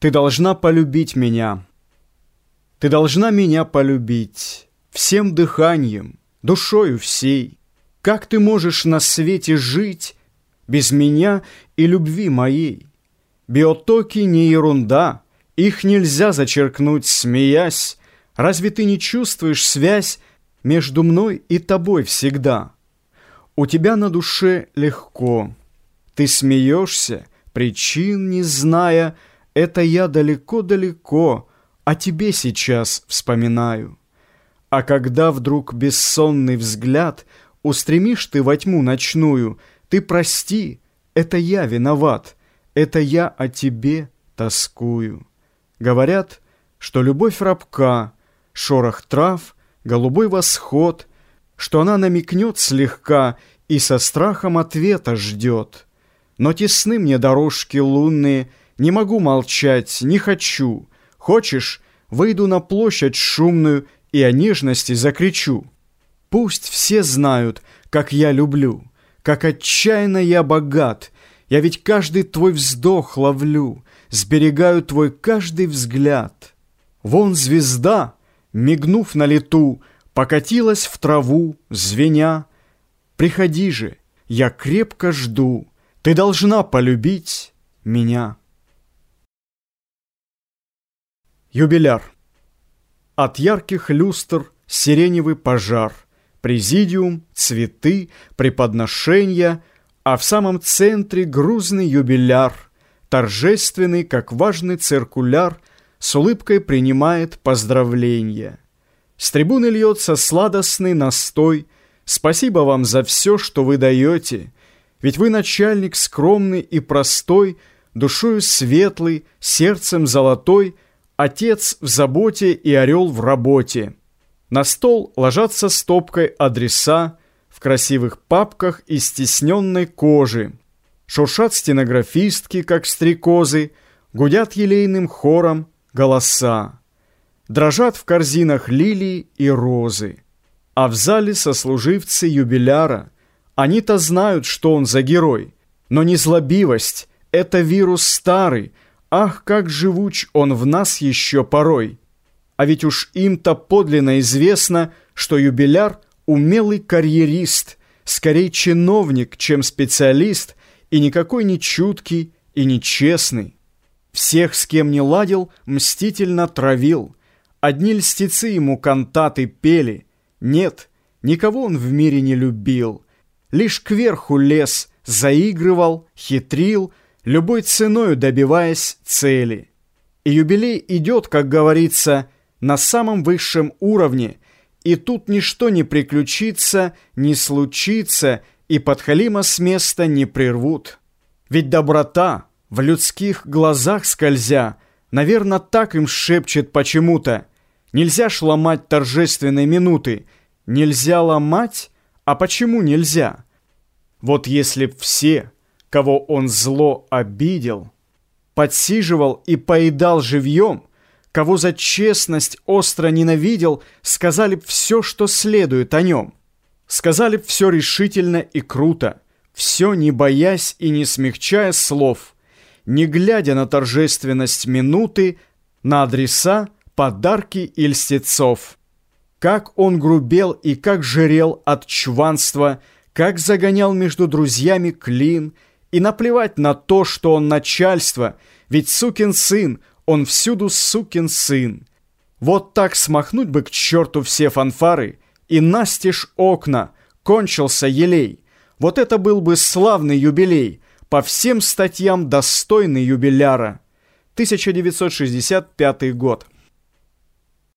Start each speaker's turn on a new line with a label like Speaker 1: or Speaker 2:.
Speaker 1: Ты должна полюбить меня. Ты должна меня полюбить всем дыханием, душою всей. Как ты можешь на свете жить без меня и любви моей? Биотоки не ерунда, их нельзя зачеркнуть, смеясь. Разве ты не чувствуешь связь между мной и тобой всегда? У тебя на душе легко. Ты смеешься, причин не зная, это я далеко-далеко о тебе сейчас вспоминаю. А когда вдруг бессонный взгляд устремишь ты во тьму ночную, ты прости, это я виноват, это я о тебе тоскую. Говорят, что любовь рабка, шорох трав, голубой восход, что она намекнет слегка и со страхом ответа ждет. Но тесны мне дорожки лунные, не могу молчать, не хочу. Хочешь, выйду на площадь шумную и о нежности закричу. Пусть все знают, как я люблю, как отчаянно я богат. Я ведь каждый твой вздох ловлю, сберегаю твой каждый взгляд. Вон звезда, мигнув на лету, покатилась в траву, звеня. Приходи же, я крепко жду, ты должна полюбить меня. Юбиляр. От ярких люстр сиреневый пожар, Президиум, цветы, преподношения, А в самом центре грузный юбиляр, Торжественный, как важный циркуляр, С улыбкой принимает поздравления. С трибуны льется сладостный настой, Спасибо вам за все, что вы даете, Ведь вы начальник скромный и простой, Душою светлый, сердцем золотой — Отец в заботе и орел в работе. На стол ложатся стопкой адреса в красивых папках из стесненной кожи. Шуршат стенографистки, как стрекозы, гудят елейным хором голоса. Дрожат в корзинах лилии и розы. А в зале сослуживцы юбиляра. Они-то знают, что он за герой. Но не злобивость, это вирус старый, Ах, как живуч он в нас еще порой! А ведь уж им-то подлинно известно, что юбиляр — умелый карьерист, скорее чиновник, чем специалист, и никакой не чуткий и не честный. Всех, с кем не ладил, мстительно травил. Одни льстецы ему кантаты пели. Нет, никого он в мире не любил. Лишь кверху лез, заигрывал, хитрил, любой ценою добиваясь цели. И юбилей идет, как говорится, на самом высшем уровне, и тут ничто не приключится, не случится, и подхалима с места не прервут. Ведь доброта, в людских глазах скользя, наверное, так им шепчет почему-то. Нельзя ж ломать торжественные минуты. Нельзя ломать? А почему нельзя? Вот если б все кого он зло обидел, подсиживал и поедал живьем, кого за честность остро ненавидел, сказали б все, что следует о нем. Сказали б все решительно и круто, все не боясь и не смягчая слов, не глядя на торжественность минуты, на адреса, подарки и льстецов. Как он грубел и как жирел от чванства, как загонял между друзьями клин – и наплевать на то, что он начальство, ведь сукин сын, он всюду сукин сын. Вот так смахнуть бы к черту все фанфары, и настежь окна, кончился елей. Вот это был бы славный юбилей, по всем статьям достойный юбиляра. 1965 год.